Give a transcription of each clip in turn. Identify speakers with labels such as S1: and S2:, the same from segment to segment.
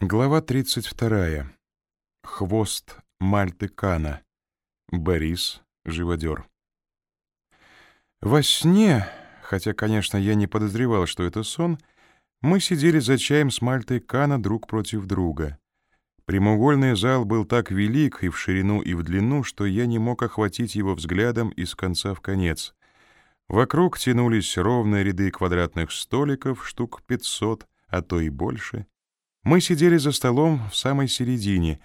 S1: Глава 32. Хвост Мальты Кана. Борис, живодер. Во сне, хотя, конечно, я не подозревал, что это сон, мы сидели за чаем с Мальтой Кана друг против друга. Прямоугольный зал был так велик и в ширину, и в длину, что я не мог охватить его взглядом из конца в конец. Вокруг тянулись ровные ряды квадратных столиков, штук пятьсот, а то и больше — мы сидели за столом в самой середине.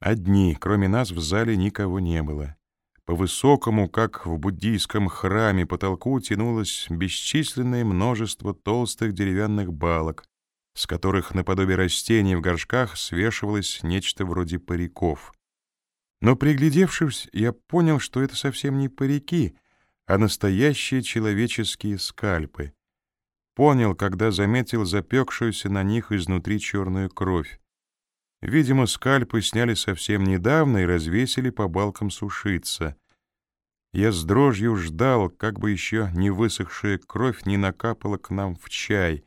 S1: Одни, кроме нас в зале никого не было. По высокому, как в буддийском храме, потолку тянулось бесчисленное множество толстых деревянных балок, с которых наподобие растений в горшках свешивалось нечто вроде париков. Но приглядевшись, я понял, что это совсем не парики, а настоящие человеческие скальпы — Понял, когда заметил запекшуюся на них изнутри черную кровь. Видимо, скальпы сняли совсем недавно и развесили по балкам сушиться. Я с дрожью ждал, как бы еще не высохшая кровь не накапала к нам в чай.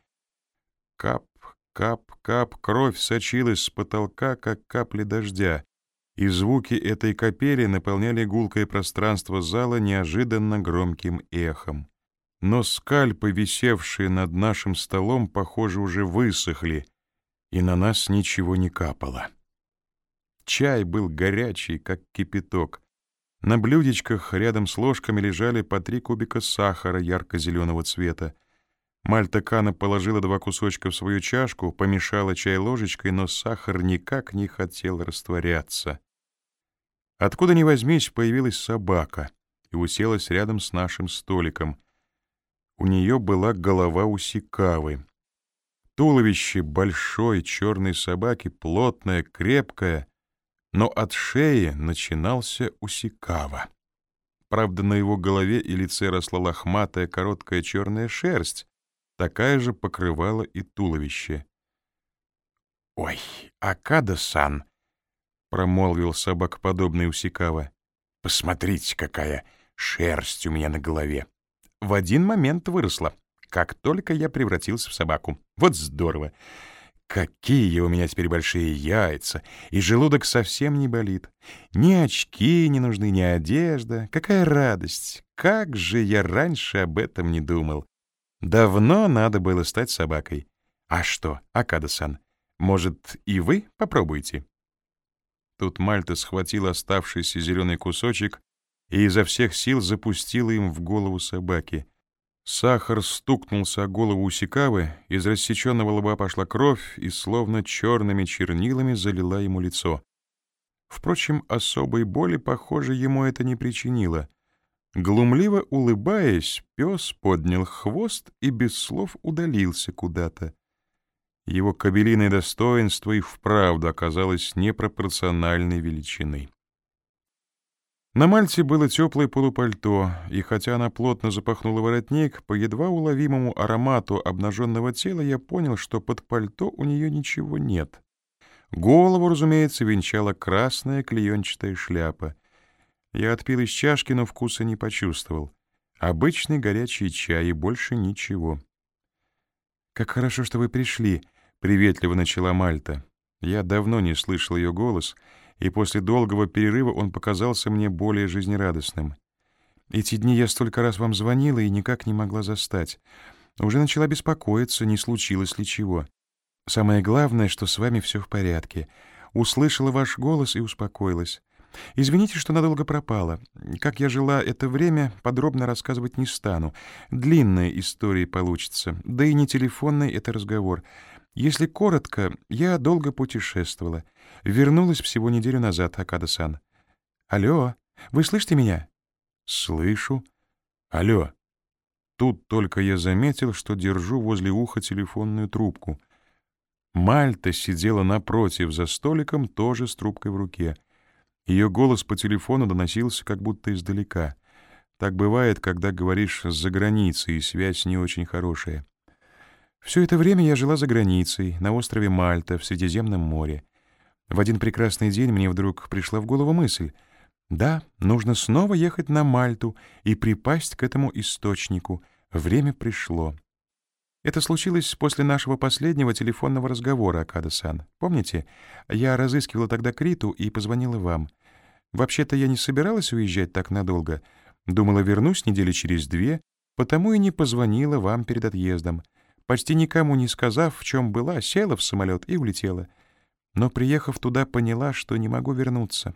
S1: Кап, кап, кап, кровь сочилась с потолка, как капли дождя, и звуки этой капели наполняли гулкое пространство зала неожиданно громким эхом но скальпы, висевшие над нашим столом, похоже, уже высохли, и на нас ничего не капало. Чай был горячий, как кипяток. На блюдечках рядом с ложками лежали по три кубика сахара ярко-зеленого цвета. Мальта Кана положила два кусочка в свою чашку, помешала чай ложечкой, но сахар никак не хотел растворяться. Откуда ни возьмись, появилась собака и уселась рядом с нашим столиком — у нее была голова усикавы. Туловище большой черной собаки, плотное, крепкое, но от шеи начинался усикава. Правда, на его голове и лице росла лохматая короткая черная шерсть, такая же покрывала и туловище. «Ой, Акада-сан!» — промолвил собакоподобный Усикава. «Посмотрите, какая шерсть у меня на голове!» В один момент выросла, как только я превратился в собаку. Вот здорово! Какие у меня теперь большие яйца, и желудок совсем не болит. Ни очки не нужны, ни одежда. Какая радость! Как же я раньше об этом не думал. Давно надо было стать собакой. А что, Акада-сан, может, и вы попробуете? Тут Мальта схватила оставшийся зеленый кусочек и изо всех сил запустила им в голову собаки. Сахар стукнулся о голову Усикавы, из рассеченного лба пошла кровь и словно черными чернилами залила ему лицо. Впрочем, особой боли, похоже, ему это не причинило. Глумливо улыбаясь, пес поднял хвост и без слов удалился куда-то. Его кабелиное достоинство и вправду оказалось непропорциональной величины. На Мальте было теплое полупальто, и хотя она плотно запахнула воротник, по едва уловимому аромату обнаженного тела я понял, что под пальто у нее ничего нет. Голову, разумеется, венчала красная клеенчатая шляпа. Я отпил из чашки, но вкуса не почувствовал. Обычный горячий чай и больше ничего. «Как хорошо, что вы пришли», — приветливо начала Мальта. Я давно не слышал ее голос — и после долгого перерыва он показался мне более жизнерадостным. Эти дни я столько раз вам звонила и никак не могла застать. Уже начала беспокоиться, не случилось ли чего. Самое главное, что с вами все в порядке. Услышала ваш голос и успокоилась. Извините, что надолго пропала. Как я жила это время, подробно рассказывать не стану. Длинная история получится, да и не телефонный это разговор. Если коротко, я долго путешествовала. Вернулась всего неделю назад, Акада-сан. Алло, вы слышите меня? Слышу. Алло. Тут только я заметил, что держу возле уха телефонную трубку. Мальта сидела напротив за столиком, тоже с трубкой в руке. Ее голос по телефону доносился как будто издалека. Так бывает, когда говоришь с-за границей, и связь не очень хорошая. Все это время я жила за границей, на острове Мальта, в Средиземном море. В один прекрасный день мне вдруг пришла в голову мысль. Да, нужно снова ехать на Мальту и припасть к этому источнику. Время пришло. Это случилось после нашего последнего телефонного разговора, Акада-сан. Помните? Я разыскивала тогда Криту и позвонила вам. Вообще-то я не собиралась уезжать так надолго. Думала, вернусь недели через две, потому и не позвонила вам перед отъездом. Почти никому не сказав, в чем была, села в самолет и улетела. Но, приехав туда, поняла, что не могу вернуться.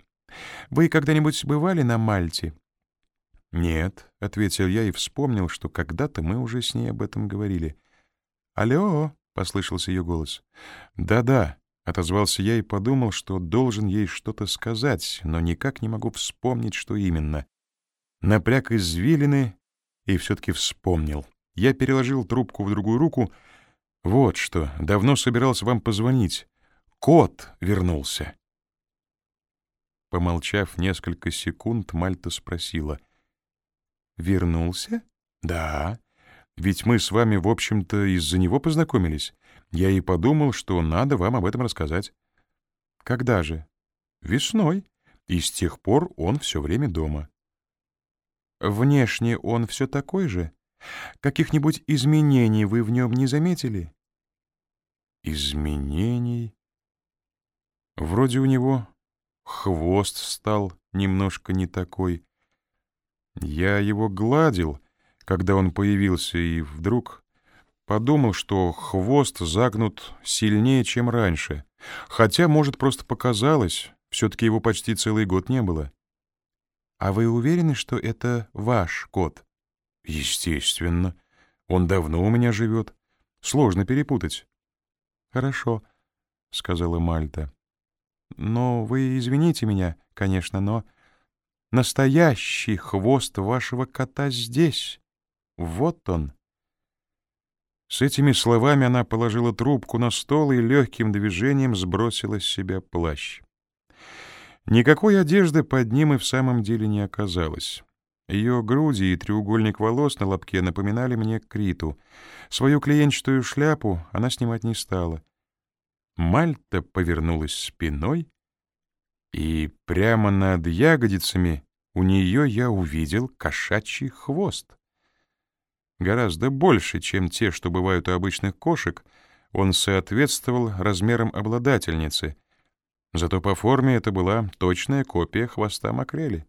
S1: Вы когда-нибудь бывали на Мальте?» «Нет», — ответил я и вспомнил, что когда-то мы уже с ней об этом говорили. «Алло!» — послышался ее голос. «Да-да», — отозвался я и подумал, что должен ей что-то сказать, но никак не могу вспомнить, что именно. Напряг извилины и все-таки вспомнил. Я переложил трубку в другую руку. «Вот что, давно собирался вам позвонить. Кот вернулся». Помолчав несколько секунд, Мальта спросила. «Вернулся?» «Да. Ведь мы с вами, в общем-то, из-за него познакомились. Я и подумал, что надо вам об этом рассказать». «Когда же?» «Весной. И с тех пор он все время дома». «Внешне он все такой же? Каких-нибудь изменений вы в нем не заметили?» «Изменений?» Вроде у него хвост стал немножко не такой. Я его гладил, когда он появился, и вдруг подумал, что хвост загнут сильнее, чем раньше. Хотя, может, просто показалось, все-таки его почти целый год не было. «А вы уверены, что это ваш кот?» «Естественно. Он давно у меня живет. Сложно перепутать». «Хорошо», — сказала Мальта. Но вы извините меня, конечно, но настоящий хвост вашего кота здесь. Вот он. С этими словами она положила трубку на стол и легким движением сбросила с себя плащ. Никакой одежды под ним и в самом деле не оказалось. Ее груди и треугольник волос на лобке напоминали мне Криту. Свою клиентчатую шляпу она снимать не стала — Мальта повернулась спиной, и прямо над ягодицами у нее я увидел кошачий хвост. Гораздо больше, чем те, что бывают у обычных кошек, он соответствовал размерам обладательницы. Зато по форме это была точная копия хвоста макрели.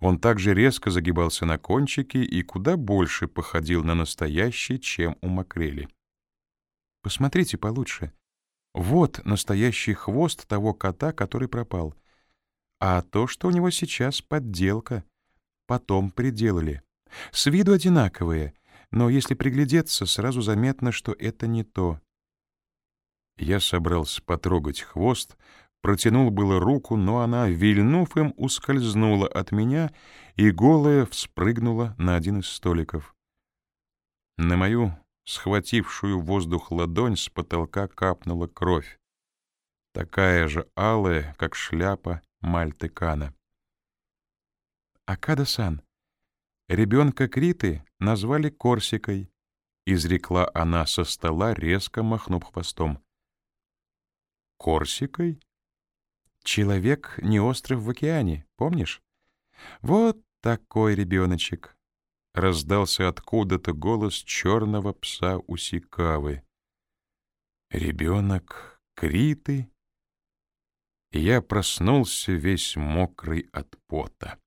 S1: Он также резко загибался на кончике и куда больше походил на настоящий, чем у макрели. «Посмотрите получше», вот настоящий хвост того кота, который пропал. А то, что у него сейчас подделка, потом приделали. С виду одинаковые, но если приглядеться, сразу заметно, что это не то. Я собрался потрогать хвост, протянул было руку, но она, вильнув им, ускользнула от меня и голая вспрыгнула на один из столиков. На мою схватившую воздух ладонь с потолка капнула кровь. Такая же алая, как шляпа Мальты Кана. «Акада-сан, ребенка Криты назвали Корсикой», — изрекла она со стола, резко махнув хвостом. «Корсикой? Человек не остров в океане, помнишь? Вот такой ребеночек раздался откуда-то голос черного пса Усикавы. Ребенок Криты. Я проснулся весь мокрый от пота.